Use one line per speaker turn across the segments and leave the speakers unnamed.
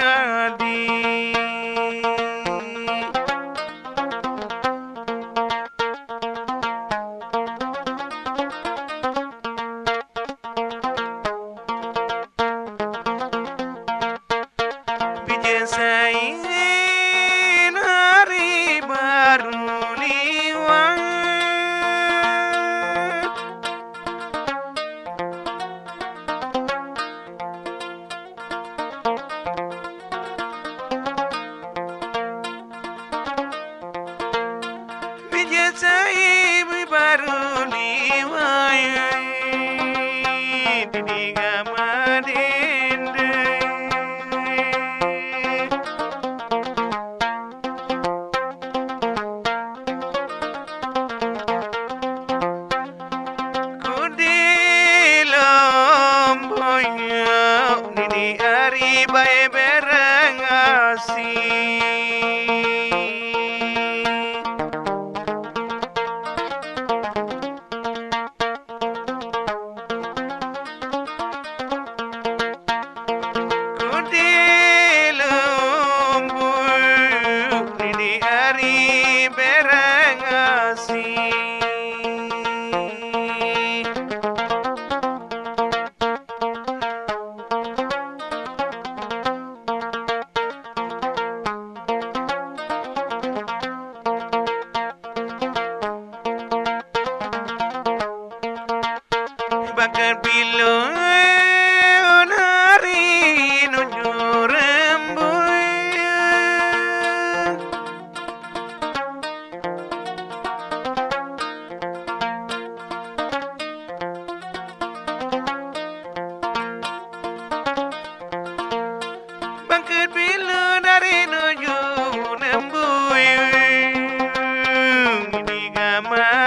বাঙালি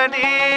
ಹರೇ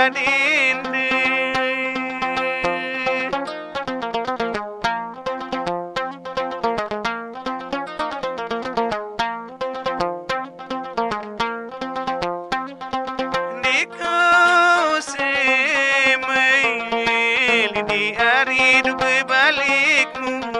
கடிந்து Di hari hidup balikmu.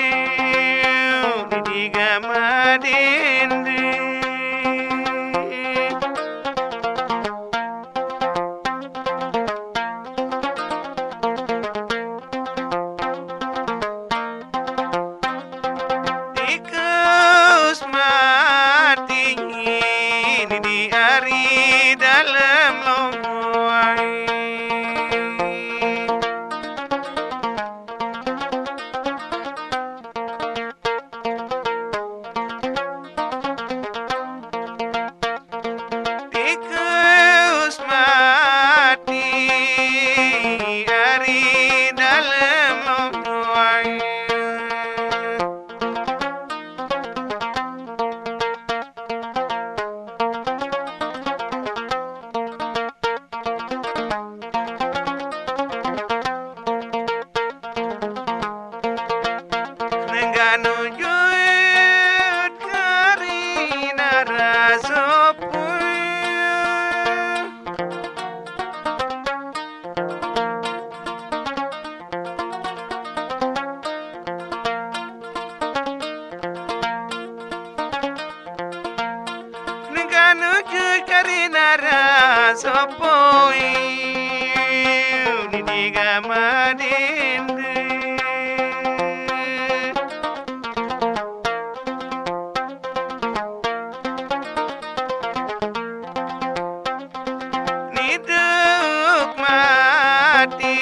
சோப்போய் நிகமறிந்து நிதுக் மாட்டி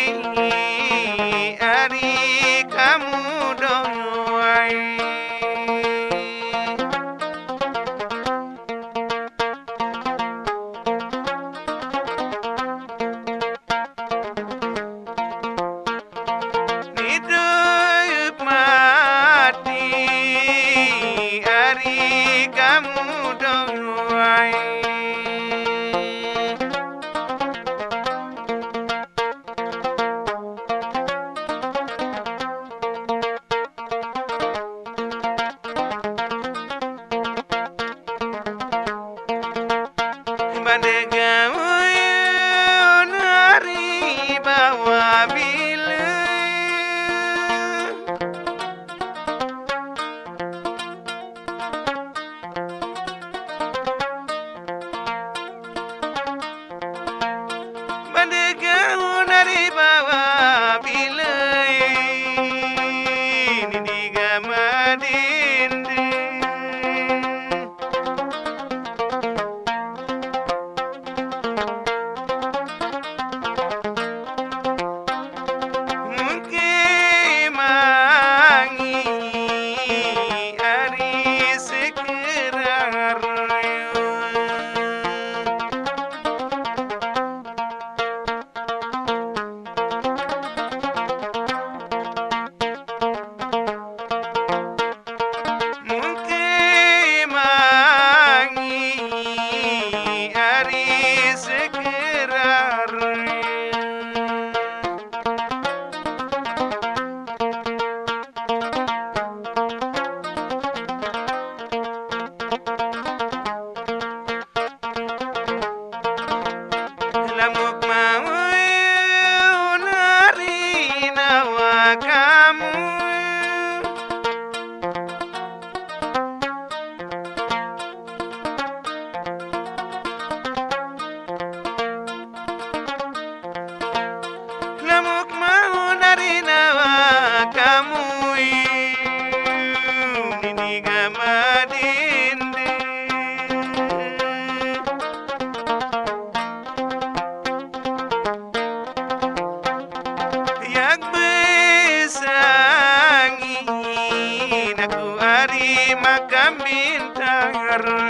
कर